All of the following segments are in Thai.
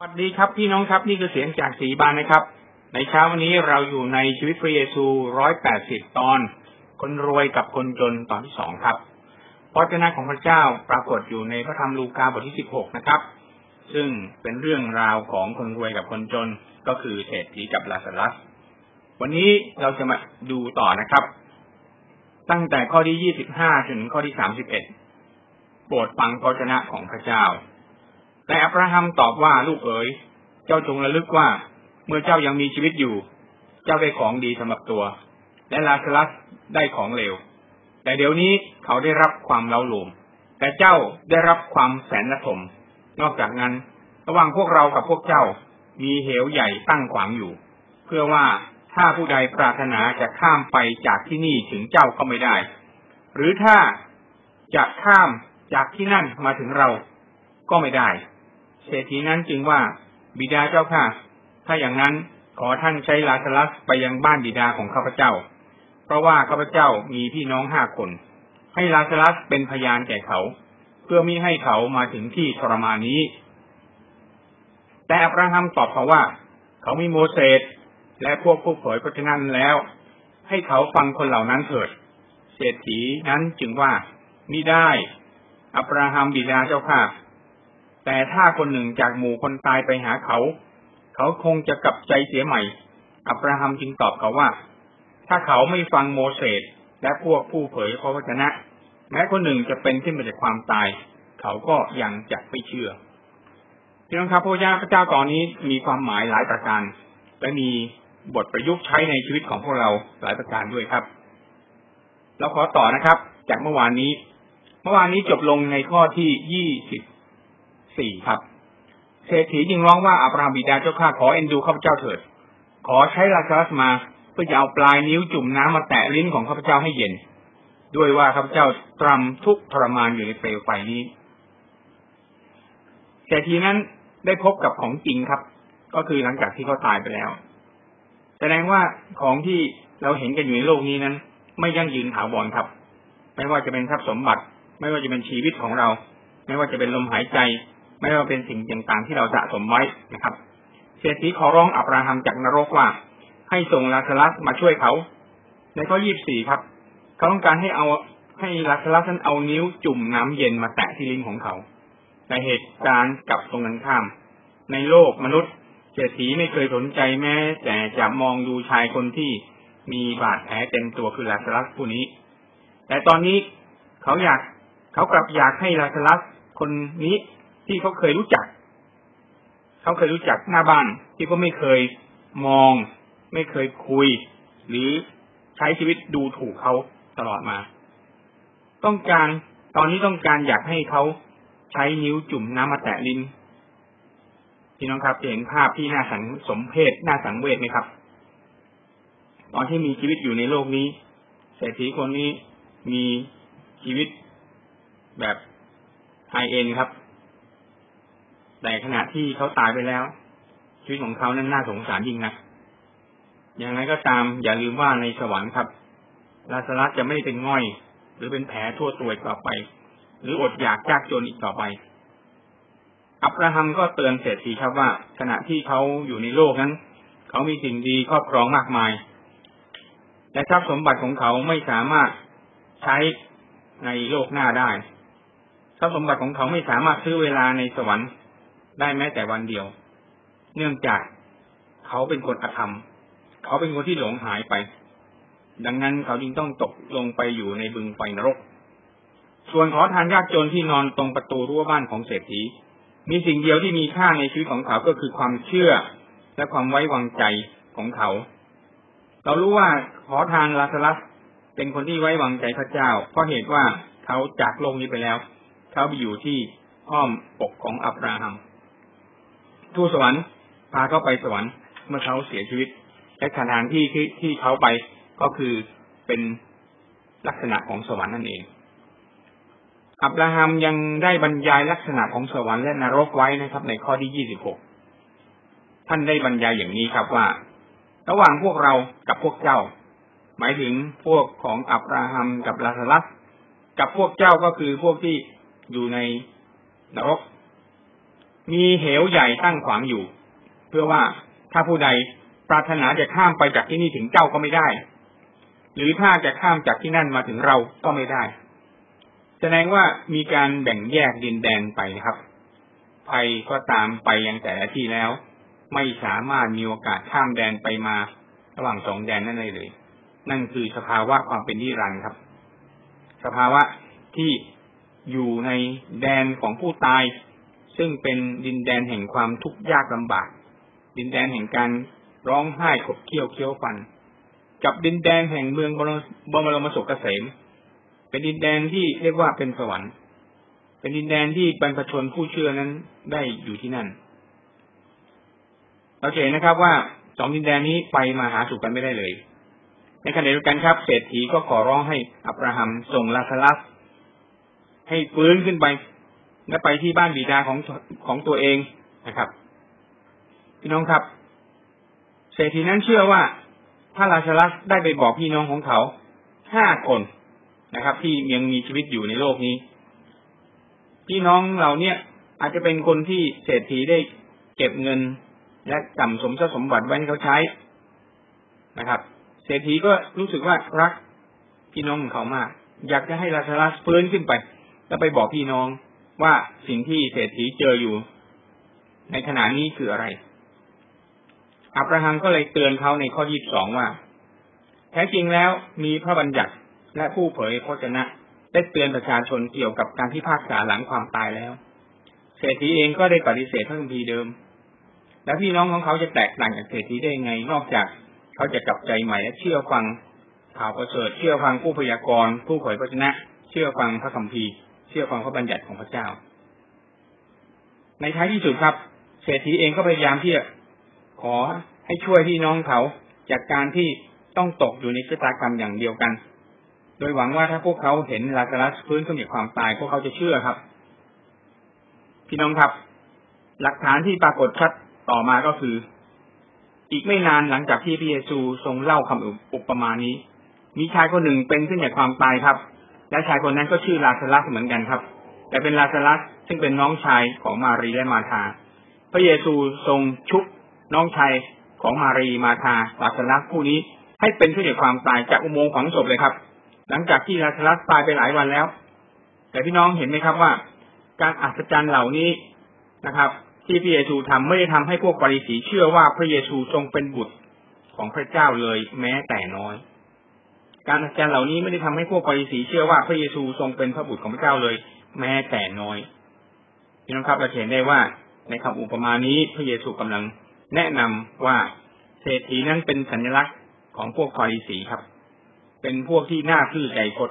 สวัสดีครับพี่น้องครับนี่คือเสียงจากสีบานนะครับ ในเช้าวันนี้เราอยู่ในชีวิตพระเยซูร้อยแปดสิบตอน คนรวยกับคนจนตอนที่สองครับพระเจ้าของพระเจ้าปรากฏอยู่ในพระธรรมลูกาบทที่สิบหกนะครับ ซึ่งเป็นเรื่องราวของคนรวยกับคนจนก็คือเศรษฐีกับลาซารัส วันนี้เราจะมาดูต่อนะครับ ตั้งแต่ข้อที่ยี่สิบห้าถึงข้อที่สามสิบเอ็ดโปรดฟังพระชนะของพระเจ้า แต่อับราฮัมตอบว่าลูกเอ๋ย เจ้าจงระลึกว่า เมื่อเจ้ายังมีชีวิตอยู่ เจ้าได้ของดีสำหรับตัว และลาสลัสได้ของเลว แต่เดี๋ยวนี้เขาได้รับความเล้าหลวมแต่เจ้าได้รับความแสนละสม นอกจากนั้น ระหว่างพวกเรากับพวกเจ้ามีเหวใหญ่ตั้งขวางอยู่ เพื่อว่าถ้าผู้ใดปรารถนาจะข้ามไปจากที่นี่ถึงเจ้าก็ไม่ได้ หรือถ้าจะข้ามจากที่นั่นมาถึงเราก็ไม่ได้ เศรษฐีนั้นจึงว่า บิดาเจ้าค่ะ ถ้าอย่างนั้นขอท่านใช้ลาสลัสไปยังบ้านบิดาของข้าพเจ้า เพราะว่าข้าพเจ้ามีพี่น้องห้าคน ให้ลาสลัสเป็นพยานแก่เขา เพื่อมิให้เขามาถึงที่ทรมานนี้ แต่อับราฮัมตอบเขาว่า เขามีโมเสสและพวกผู้เผยพระชนันแล้ว ให้เขาฟังคนเหล่านั้นเถิด เศรษฐีนั้นจึงว่ามิได้ อับราฮัมบิดาเจ้าค่ะ แต่ถ้าคนหนึ่งจากหมู่คนตายไปหาเขา เขาคงจะกลับใจเสียใหม่ อับราฮัมจึงตอบเขาว่า ถ้าเขาไม่ฟังโมเสสและพวกผู้เผยพระวจนะ แม้คนหนึ่งจะเป็นขึ้นมาจากความตาย เขาก็ยังจะไม่เชื่อพี่น้องครับพระเจ้าพระเจ้าตอนนี้มีความหมายหลายประการ และมีบทประยุกต์ใช้ในชีวิตของพวกเราหลายประการด้วยครับ เราขอต่อนะครับ จากเมื่อวานนี้ เมื่อวานนี้จบลงในข้อที่ยี่สิบ สี่ครับเศรษฐีจึงร้องว่าอับราฮัมบิดาเจ้าข้าขอเอ็นดูข้าพเจ้าเถิด ขอใช้ลาซารัสมาเพื่อจะเอาปลายนิ้วจุ่มน้ำมาแตะลิ้นของข้าพเจ้าให้เย็น ด้วยว่าข้าพเจ้าตรำทุกทรมานอยู่ในเปลวไฟนี้เศรษฐีนั้นได้พบกับของจริงครับ ก็คือหลังจากที่เขาตายไปแล้ว แสดงว่าของที่เราเห็นกันอยู่ในโลกนี้นั้น ไม่ยั่งยืนถาวรครับ ไม่ว่าจะเป็นทรัพย์สมบัติ ไม่ว่าจะเป็นชีวิตของเรา ไม่ว่าจะเป็นลมหายใจ ไม่ว่าเป็นสิ่งต่างๆที่เราสะสมไว้นะครับเศรษฐีขอร้องอับราฮัมจากนรกว่า ให้ส่งลาสลัสมาช่วยเขาในข้อยี่สี่ครับ เขาต้องการให้เอาให้ลาสลัสนั้นเอานิ้วจุ่มน้ำเย็นมาแตะที่ลิ้นของเขา ในเหตุการณ์กับตรงกันข้าม ในโลกมนุษย์เศรษฐีไม่เคยสนใจแม้ แต่จะมองดูชายคนที่มีบาดแผลเต็มตัวคือลาสลัสผู้นี้ แต่ตอนนี้เขาอยากเขากลับอยากให้ลาสลัสคนนี้ ที่เขาเคยรู้จัก เขาเคยรู้จักหน้าบ้านที่เขาไม่เคยมอง ไม่เคยคุย หรือใช้ชีวิตดูถูกเขาตลอดมา ต้องการตอนนี้ต้องการอยากให้เขาใช้นิ้วจุ่มน้ำมาแตะลิ้นพี่น้องครับเห็นภาพที่น่าสังสมเพศน่าสังเวชไหมครับ ตอนที่มีชีวิตอยู่ในโลกนี้เศรษฐีคนนี้มีชีวิตแบบไฮเอ็นครับ แต่ขณะที่เขาตายไปแล้ว ชีวิตของเขานั้นน่าสงสารยิ่งนะอย่างไรก็ตามอย่าลืมว่าในสวรรค์ครับลาสลัสจะไม่เป็นง่อย หรือเป็นแผลทั่วตัวต่อไป หรืออดอยากยากจนอีกต่อไป อับราฮัมก็เตือนเศรษฐีครับว่า ขณะที่เขาอยู่ในโลกนั้น เขามีสิ่งดีครอบครองมากมายแต่ทรัพย์สมบัติของเขาไม่สามารถใช้ในโลกหน้าได้ทรัพย์สมบัติของเขาไม่สามารถซื้อเวลาในสวรรค์ ได้แม้แต่วันเดียว เนื่องจากเขาเป็นคนอธรรม เขาเป็นคนที่หลงหายไป ดังนั้นเขาจึงต้องตกลงไปอยู่ในบึงไฟนรก ส่วนขอทานยากจนที่นอนตรงประตูรั้วบ้านของเศรษฐี มีสิ่งเดียวที่มีค่าในชีวิตของเขาก็คือความเชื่อและความไว้วางใจของเขา เรารู้ว่าขอทานลาสลัสเป็นคนที่ไว้วางใจพระเจ้า เพราะเหตุว่าเขาจากโลกนี้ไปแล้ว เขาไปอยู่ที่อ้อมปกของอับราฮัม ทูตสวรรค์พาเขาไปสวรรค์เมื่อเขาเสียชีวิต และสถานที่ที่ที่เขาไปก็คือเป็นลักษณะของสวรรค์นั่นเอง อับราฮัมยังได้บรรยายลักษณะของสวรรค์และนรกไว้นะครับ ในข้อที่ยี่สิบหกท่านได้บรรยายอย่างนี้ครับว่า ระหว่างพวกเรากับพวกเจ้า หมายถึงพวกของอับราฮัมกับลาซารัสกับพวกเจ้าก็คือพวกที่อยู่ในนรก มีเหวใหญ่ตั้งขวางอยู่ เพื่อว่าถ้าผู้ใดปรารถนาจะข้ามไปจากที่นี่ถึงเจ้าก็ไม่ได้ หรือถ้าจะข้ามจากที่นั่นมาถึงเราก็ไม่ได้ แสดงว่ามีการแบ่งแยกดินแดนไปนะครับภัยก็ตามไปยังแต่ละที่แล้ว ไม่สามารถมีโอกาสข้ามแดนไปมา ระหว่างสองแดนนั่นเลยเลยนั่นคือสภาวะความเป็นนิรันดร์ครับ สภาวะที่อยู่ในแดนของผู้ตาย ซึ่งเป็นดินแดนแห่งความทุกข์ยากลำบาก ดินแดนแห่งการร้องไห้ขบเคี้ยวเคี้ยวฟัน กับดินแดนแห่งเมืองบรมรมสุขเกษม เป็นดินแดนที่เรียกว่าเป็นสวรรค์ เป็นดินแดนที่บรรพชนผู้เชื่อนั้นได้อยู่ที่นั่น เราเห็นนะครับว่าสองดินแดนนี้ไปมาหาสู่กันไม่ได้เลย ในขณะเดียวกันครับเศรษฐีก็ขอร้องให้อับราฮัมส่งลาซาลัสให้ฟื้นขึ้นไป และไปที่บ้านบิดาของของตัวเองนะครับพี่น้องครับเศรษฐีนั้นเชื่อว่าถ้าลาซาลัสได้ไปบอกพี่น้องของเขาห้าคนนะครับ ที่ยังมีชีวิตอยู่ในโลกนี้ พี่น้องเราเนี่ย อาจจะเป็นคนที่เศรษฐีได้เก็บเงิน และจำสมทรัพย์สมบัติไว้ให้เขาใช้นะครับ เศรษฐีก็รู้สึกว่ารักพี่น้องของเขามาก อยากจะให้ลาซาลัสฟื้นขึ้นไปแล้วไปบอกพี่น้อง ว่าสิ่งที่เศรษฐีเจออยู่ ในขณะนี้คืออะไร อับราฮัมก็เลยเตือนเขาในข้อยี่สองว่า แท้จริงแล้วมีพระบัญญัติและผู้เผยพระชนะได้เตือนประชาชนเกี่ยวกับการพิพากษาหลังความตายแล้ว เศรษฐีเองก็ได้ปฏิเสธพระคัมภีร์เดิม แล้วพี่น้องของเขาจะแตกต่างจากเศรษฐีได้ยังไง นอกจากเขาจะกลับใจใหม่และเชื่อฟังข่าวประเสริฐเชื่อฟังผู้พยากรณ์ผู้เผยพระชนะ เชื่อฟังพระคัมภีร์ เชื่อฟังพระบัญญัติของพระเจ้า ในท้ายที่สุดครับ เศรษฐีเองก็พยายามที่จะขอให้ช่วยพี่น้องเขาจากการที่ต้องตกอยู่ในชะตากรรมอย่างเดียวกัน โดยหวังว่าถ้าพวกเขาเห็นลาซารัสฟื้นขึ้นจากความตายพวกเขาจะเชื่อครับ พี่น้องครับ หลักฐานที่ปรากฏชัดต่อมาก็คือ อีกไม่นานหลังจากที่พระเยซูทรงเล่าคำอุปมานี้ มีชายคนหนึ่งเป็นขึ้นจากความตายครับ และชายคนนั้นก็ชื่อลาซารัสเหมือนกันครับ แต่เป็นลาซารัสซึ่งเป็นน้องชายของมารีและมาธาพระเยซูทรงชุบน้องชายของมารีมาธาลาซารัสผู้นี้ให้เป็นขึ้นจากความตายจากอุโมงค์ฝังศพเลยครับ หลังจากที่ลาซารัสตายไปหลายวันแล้ว แต่พี่น้องเห็นไหมครับว่า การอัศจรรย์เหล่านี้นะครับ ที่พระเยซูทำไม่ได้ทำให้พวกปริสีเชื่อว่าพระเยซูทรงเป็นบุตรของพระเจ้าเลยแม้แต่น้อย การอัศจรรย์เหล่านี้ไม่ได้ทำให้พวกปริสีเชื่อว่าพระเยซูทรงเป็นพระบุตรของพระเจ้าเลย แม้แต่น้อยพี่น้องครับเราเห็นได้ว่าในคำอุปมานี้พระเยซูกำลังแนะนำว่าเศรษฐีนั้นเป็นสัญลักษณ์ของพวกปริสีครับ เป็นพวกที่น่าซื่อใจคด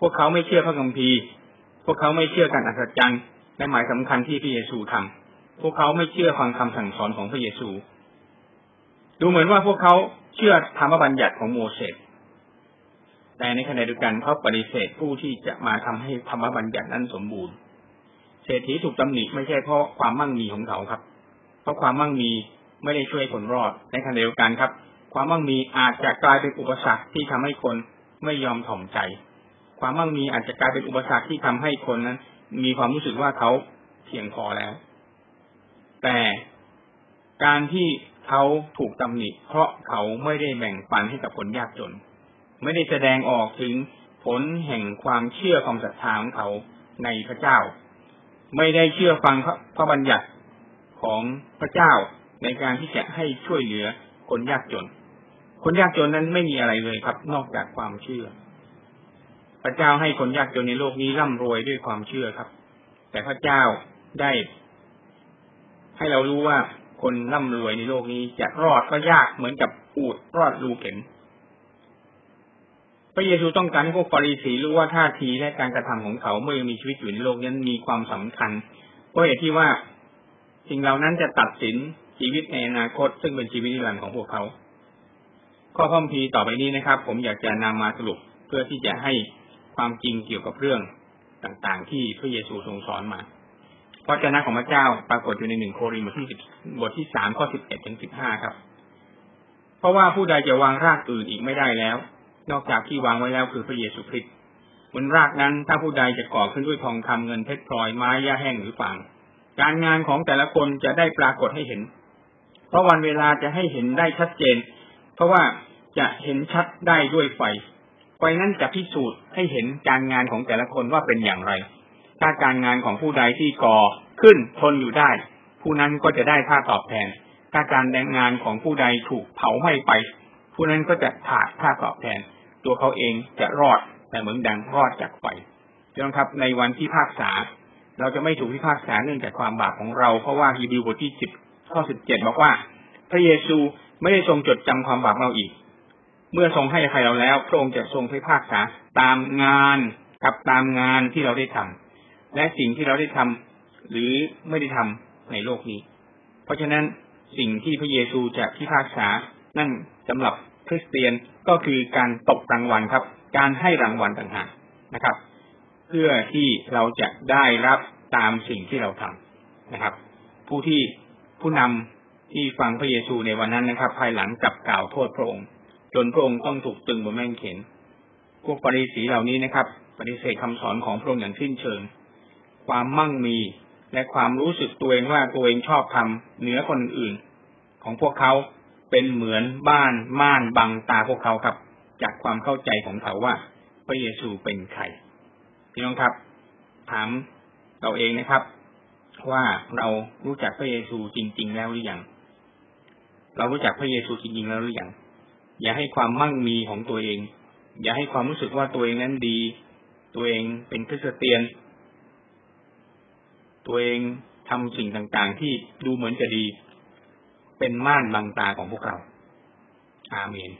พวกเขาไม่เชื่อพระคัมภีร์ พวกเขาไม่เชื่อการอัศจรรย์และหมายสำคัญที่พระเยซูทำพวกเขาไม่เชื่อฟังคำสั่งสอนของพระเยซู ดูเหมือนว่าพวกเขาเชื่อธรรมบัญญัติของโมเสส แต่ในขณะเดียวกันเขาปฏิเสธผู้ที่จะมาทำให้ธรรมบัญญัตินั้นสมบูรณ์ เศรษฐีถูกตำหนิไม่ใช่เพราะความมั่งมีของเขาครับ เพราะความมั่งมีไม่ได้ช่วยคนรอด ในขณะเดียวกันครับ ความมั่งมีอาจจะกลายเป็นอุปสรรคที่ทำให้คนไม่ยอมถ่อมใจ ความมั่งมีอาจจะกลายเป็นอุปสรรคที่ทำให้คนนั้น มีความรู้สึกว่าเขาเพียงพอแล้ว แต่การที่เขาถูกตำหนิเพราะเขาไม่ได้แบ่งปันให้กับคนยากจน ไม่ได้แสดงออกถึงผลแห่งความเชื่อความศรัทธาของเขาในพระเจ้า ไม่ได้เชื่อฟังพระบัญญัติของพระเจ้าในการที่จะให้ช่วยเหลือคนยากจน คนยากจนนั้นไม่มีอะไรเลยครับ นอกจากความเชื่อ พระเจ้าให้คนยากจนในโลกนี้ร่ำรวยด้วยความเชื่อครับ แต่พระเจ้าได้ ให้เรารู้ว่าคนร่ำรวยในโลกนี้จะรอดก็ยากเหมือนกับอูดรอดรูเข็ม พระเยซูต้องการให้พวกปริสีรู้ว่าท่าทีและการกระทำของเขาเมื่อยังมีชีวิตอยู่ในโลกนั้นมีความสำคัญ เพราะเหตุที่ว่าสิ่งเหล่านั้นจะตัดสินชีวิตในอนาคต ซึ่งเป็นชีวิตนิรันดร์ของพวกเขา ข้อพัมพีต่อไปนี้นะครับ ผมอยากจะนำมาสรุปเพื่อที่จะให้ความจริงเกี่ยวกับเรื่องต่างๆ ที่พระเยซูทรงสอนมาพระเจ้าของพระเจ้าปรากฏอยู่ในหนึ่งโครินธ์บทที่สิบบทที่สามข้อสิบเอ็ดถึงสิบห้าครับ เพราะว่าผู้ใดจะวางรากอื่นอีกไม่ได้แล้ว นอกจากที่วางไว้แล้วคือพระเยซูคริสต์บนรากนั้นถ้าผู้ใดจะก่อขึ้นด้วยทองคำเงินเพชรพลอยไม้หญ้าแห้งหรือฟางการงานของแต่ละคนจะได้ปรากฏให้เห็น เพราะวันเวลาจะให้เห็นได้ชัดเจน เพราะว่าจะเห็นชัดได้ด้วยไฟ ไฟนั้นจะพิสูจน์ให้เห็นการงานของแต่ละคนว่าเป็นอย่างไร ถ้าการงานของผู้ใดที่ก่อขึ้นทนอยู่ได้ ผู้นั้นก็จะได้ค่าตอบแทน ถ้าการแรงงานของผู้ใดถูกเผาไหม้ไป ผู้นั้นก็จะขาดค่าตอบแทน ตัวเขาเองจะรอดแต่เหมือนดังรอดจากไฟพี่น้องครับในวันที่ภาคษา เราจะไม่ถูกพิพากษาเนื่องจากความบาปของเรา เพราะว่าฮีบรูบทที่สิบข้อสิบเจ็ดบอกว่า พระเยซูไม่ได้ทรงจดจำความบาปเราอีก เมื่อทรงให้อภัยเราแล้ว พระองค์จะทรงพิพากษาตามงานกับตามงานที่เราได้ทำและสิ่งที่เราได้ทำหรือไม่ได้ทำในโลกนี้ เพราะฉะนั้นสิ่งที่พระเยซูจะพิพากษานั่นสำหรับ คริสเตียนก็คือการตกรางวัลครับ การให้รางวัลต่างหากนะครับ เพื่อที่เราจะได้รับตามสิ่งที่เราทำนะครับ ผู้ที่ผู้นำที่ฟังพระเยซูในวันนั้นนะครับ ภายหลังกลับกล่าวโทษพระองค์ จนพระองค์ต้องถูกตึงบนแม่งเข็น พวกปริสีเหล่านี้นะครับ ปฏิเสธคำสอนของพระองค์อย่างสิ้นเชิง ความมั่งมีและความรู้สึกตัวเองว่าตัวเองชอบทำเหนือคนอื่น ของพวกเขา เป็นเหมือนบ้านม่านบังตาพวกเขาครับ จากความเข้าใจของเขาว่า พระเยซูเป็นใครพี่น้องครับ ถามเราเองนะครับ ว่าเรารู้จักพระเยซูจริง ๆ แล้วหรือยังเรารู้จักพระเยซูจริงๆแล้วหรือยังอย่าให้ความมั่งมีของตัวเอง อย่าให้ความรู้สึกว่าตัวเองนั้นดี ตัวเองเป็นคริสเตียน ตัวเองทำสิ่งต่างๆ ที่ดูเหมือนจะดี เป็นม่านบังตาของพวกเรา อาเมน